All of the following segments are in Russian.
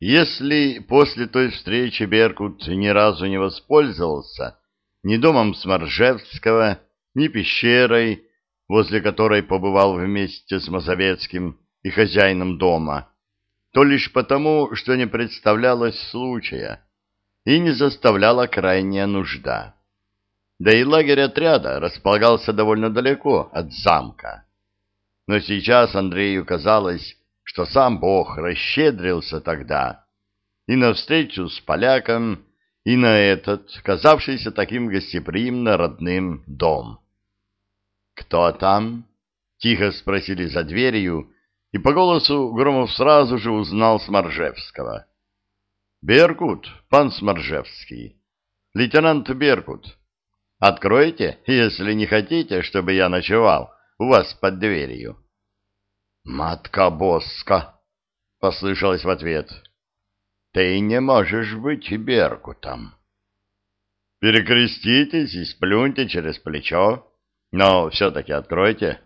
Если после той встречи Беркут ни разу не воспользовался ни домом Сморжевского, ни пещерой, возле которой побывал вместе с Мазовецким и хозяином дома, то лишь потому, что не представлялось случая и не заставляла крайняя нужда. Да и лагерь отряда располагался довольно далеко от замка. Но сейчас Андрею казалось, что сам Бог расщедрился тогда и на встречу с поляком, и на этот, казавшийся таким гостеприимно родным, дом. «Кто там?» — тихо спросили за дверью, и по голосу Громов сразу же узнал Сморжевского. «Беркут, пан Сморжевский, лейтенант Беркут, откройте, если не хотите, чтобы я ночевал у вас под дверью». «Матка Боска!» — послышалось в ответ. «Ты не можешь быть Беркутом». «Перекреститесь и сплюньте через плечо, но все-таки откройте».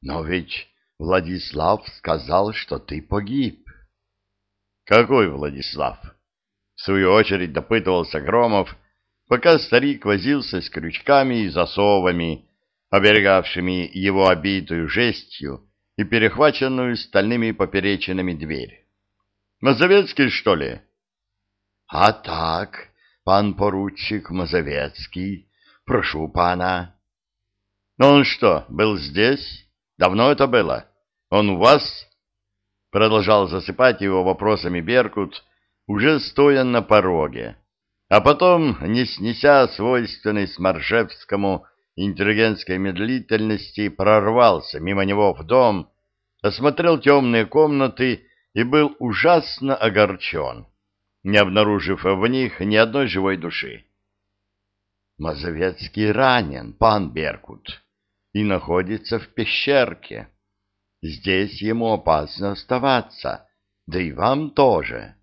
«Но ведь Владислав сказал, что ты погиб». «Какой Владислав?» В свою очередь допытывался Громов, пока старик возился с крючками и засовами, оберегавшими его обитую жестью, и перехваченную стальными поперечинами дверь. «Мазовецкий, что ли?» «А так, пан поручик Мазовецкий, прошу пана». «Ну он что, был здесь? Давно это было? Он у вас?» Продолжал засыпать его вопросами Беркут, уже стоя на пороге, а потом, не снеся свойственной Сморжевскому интеллигентской медлительности прорвался мимо него в дом, осмотрел темные комнаты и был ужасно огорчен, не обнаружив в них ни одной живой души. Мазовецкий ранен, пан Беркут, и находится в пещерке. Здесь ему опасно оставаться, да и вам тоже.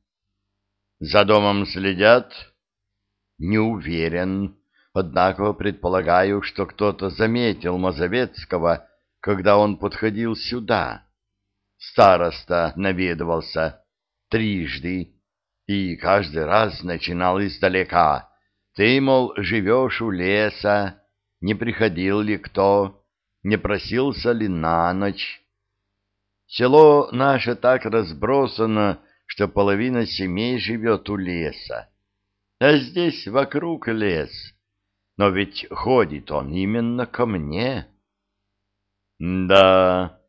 За домом следят? Не уверен, Однако предполагаю, что кто-то заметил Мазовецкого, когда он подходил сюда. Староста наведывался трижды и каждый раз начинал издалека. Ты, мол, живешь у леса, не приходил ли кто, не просился ли на ночь. Село наше так разбросано, что половина семей живет у леса. А здесь вокруг лес — но ведь ходит он именно ко мне. Да,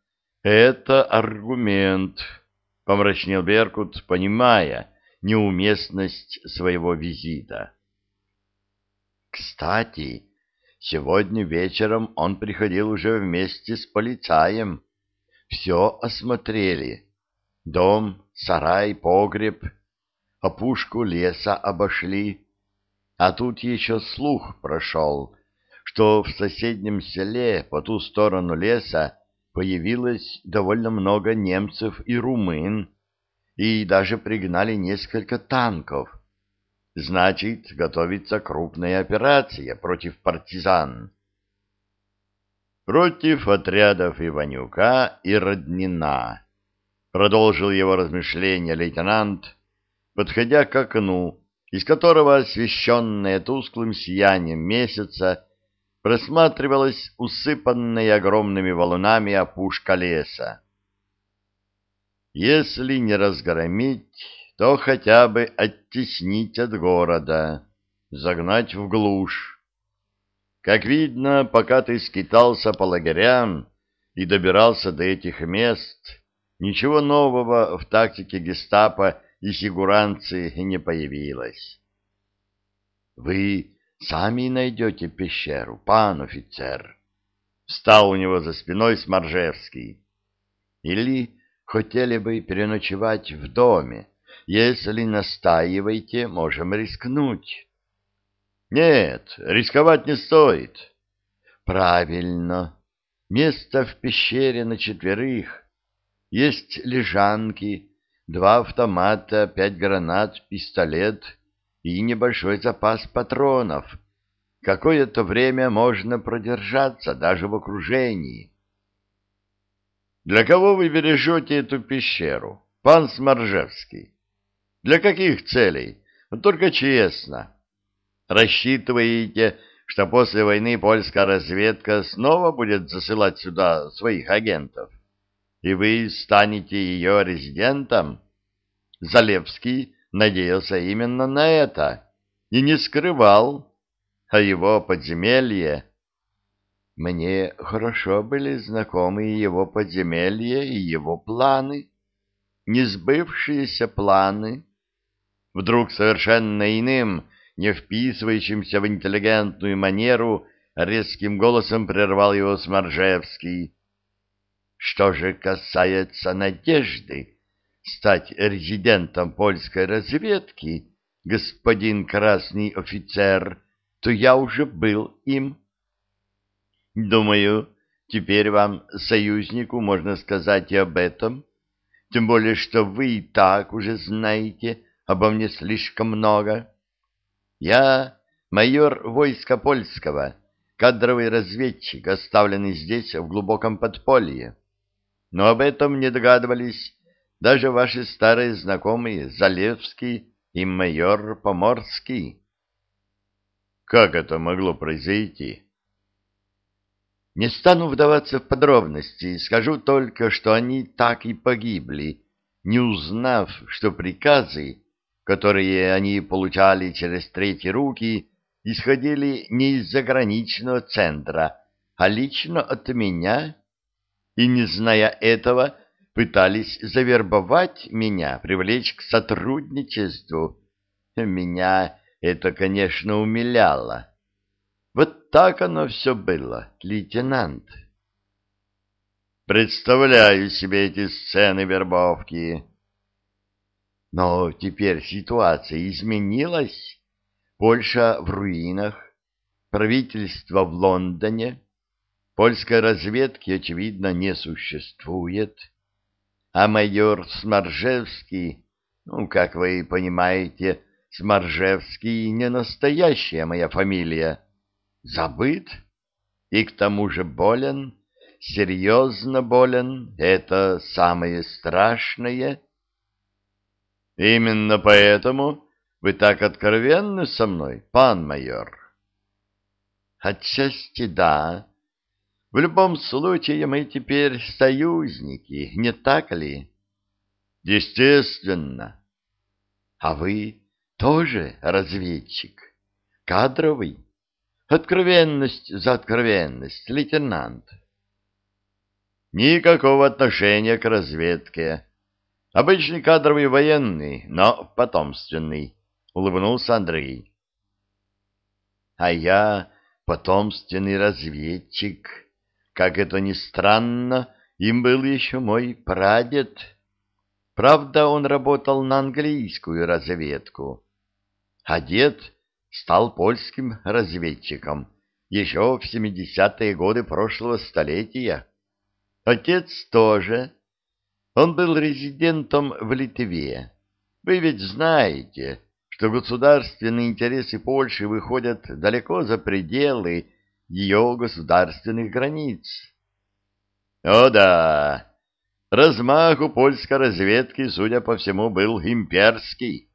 это аргумент, помрачнел Беркут, понимая неуместность своего визита. Кстати, сегодня вечером он приходил уже вместе с полицаем. Все осмотрели. Дом, сарай, погреб, опушку леса обошли. А тут еще слух прошел, что в соседнем селе по ту сторону леса появилось довольно много немцев и румын, и даже пригнали несколько танков. Значит, готовится крупная операция против партизан. Против отрядов Иванюка и Роднина, продолжил его размышления лейтенант, подходя к окну, из которого, освещенная тусклым сиянием месяца, просматривалась усыпанная огромными валунами опушка леса. Если не разгромить, то хотя бы оттеснить от города, загнать в глушь. Как видно, пока ты скитался по лагерям и добирался до этих мест, ничего нового в тактике гестапо и сигуранцы не появилось. — Вы сами найдете пещеру, пан офицер. Встал у него за спиной Сморжевский. Или хотели бы переночевать в доме. Если настаиваете, можем рискнуть. Нет, рисковать не стоит. Правильно. Место в пещере на четверых. Есть лежанки, два автомата, пять гранат, пистолет и небольшой запас патронов. Какое-то время можно продержаться даже в окружении. Для кого вы бережете эту пещеру, пан Сморжевский. Для каких целей? Ну, только честно. Рассчитываете, что после войны польская разведка снова будет засылать сюда своих агентов? И вы станете ее резидентом? Залевский надеялся именно на это и не скрывал, а его подземелье... Мне хорошо были знакомы его подземелья и его планы, несбывшиеся планы. Вдруг совершенно иным, не вписывающимся в интеллигентную манеру, резким голосом прервал его Сморжевский. Что же касается надежды стать резидентом польской разведки, господин красный офицер, то я уже был им. Думаю, теперь вам, союзнику, можно сказать и об этом, тем более, что вы и так уже знаете обо мне слишком много. Я майор войска польского, кадровый разведчик, оставленный здесь в глубоком подполье. Но об этом не догадывались даже ваши старые знакомые Залевский и майор Поморский. Как это могло произойти? Не стану вдаваться в подробности, скажу только, что они так и погибли, не узнав, что приказы, которые они получали через третьи руки, исходили не из заграничного центра, а лично от меня, и, не зная этого, пытались завербовать меня, привлечь к сотрудничеству. Меня это, конечно, умиляло. Вот так оно все было, лейтенант. Представляю себе эти сцены вербовки. Но теперь ситуация изменилась. Польша в руинах, правительство в Лондоне, польской разведки, очевидно, не существует, а майор Сморжевский, ну, как вы понимаете, Сморжевский не настоящая моя фамилия, забыт и к тому же болен, серьезно болен, это самое страшное. Именно поэтому вы так откровенны со мной, пан майор. Отчасти да. В любом случае мы теперь союзники, не так ли? Естественно. А вы тоже разведчик, кадровый? Откровенность за откровенность, лейтенант. Никакого отношения к разведке. Обычный кадровый военный, но потомственный, улыбнулся Андрей. А я потомственный разведчик. Как это ни странно, им был еще мой прадед. Правда, он работал на английскую разведку. А дед стал польским разведчиком еще в 70-е годы прошлого столетия. Отец тоже. Он был резидентом в Литве. Вы ведь знаете, что государственные интересы Польши выходят далеко за пределы ее государственных границ. О да, размах у польской разведки, судя по всему, был имперский.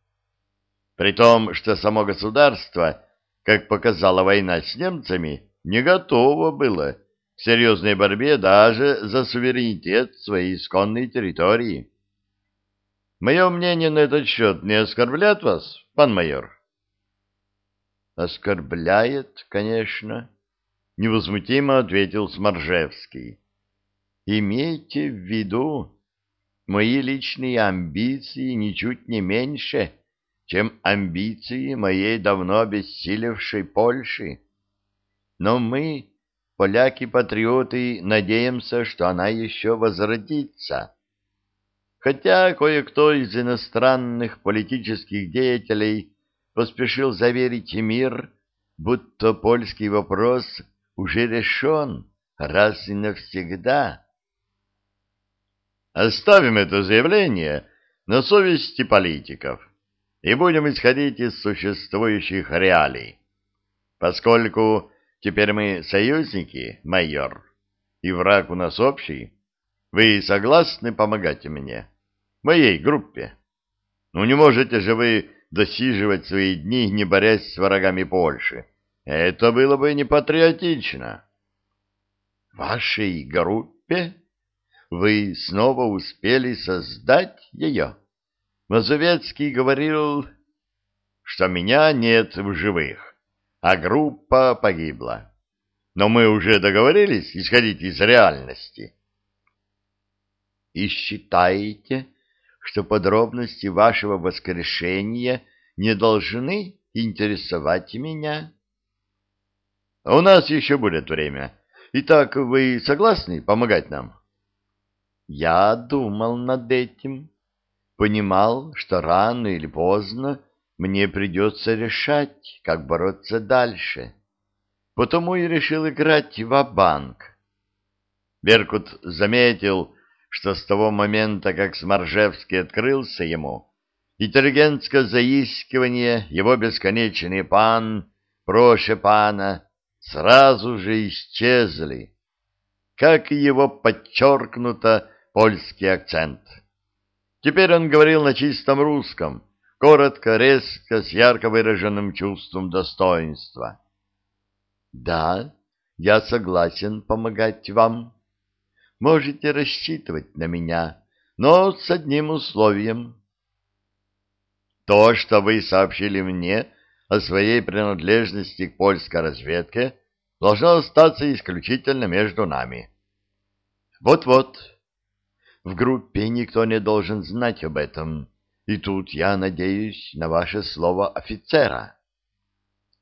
При том, что само государство, как показала война с немцами, не готово было к серьезной борьбе даже за суверенитет своей исконной территории. Мое мнение на этот счет не оскорбляет вас, пан майор? Оскорбляет, конечно, невозмутимо ответил Сморжевский. Имейте в виду, мои личные амбиции ничуть не меньше, чем амбиции моей давно обессилевшей Польши. Но мы, поляки-патриоты, надеемся, что она еще возродится. Хотя кое-кто из иностранных политических деятелей поспешил заверить мир, будто польский вопрос уже решен раз и навсегда. Оставим это заявление на совести политиков и будем исходить из существующих реалий. Поскольку теперь мы союзники, майор, и враг у нас общий, вы согласны помогать мне? моей группе. Ну не можете же вы досиживать свои дни, не борясь с врагами Польши. Это было бы непатриотично. Вашей группе? Вы снова успели создать ее? Мазовецкий говорил, что меня нет в живых, а группа погибла. Но мы уже договорились исходить из реальности. И считаете, что подробности вашего воскрешения не должны интересовать меня? У нас еще будет время. Итак, вы согласны помогать нам? Я думал над этим. Понимал, что рано или поздно мне придется решать, как бороться дальше. Потому и решил играть в банк Беркут заметил, что с того момента, как Сморжевский открылся ему, интеллигентское заискивание, его бесконечный пан, проще пана, сразу же исчезли, как и его подчеркнуто польский акцент. Теперь он говорил на чистом русском, коротко, резко, с ярко выраженным чувством достоинства. «Да, я согласен помогать вам. Можете рассчитывать на меня, но с одним условием. То, что вы сообщили мне о своей принадлежности к польской разведке, должно остаться исключительно между нами. Вот-вот. В группе никто не должен знать об этом, и тут я надеюсь на ваше слово офицера.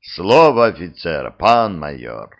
Слово офицера, пан майор.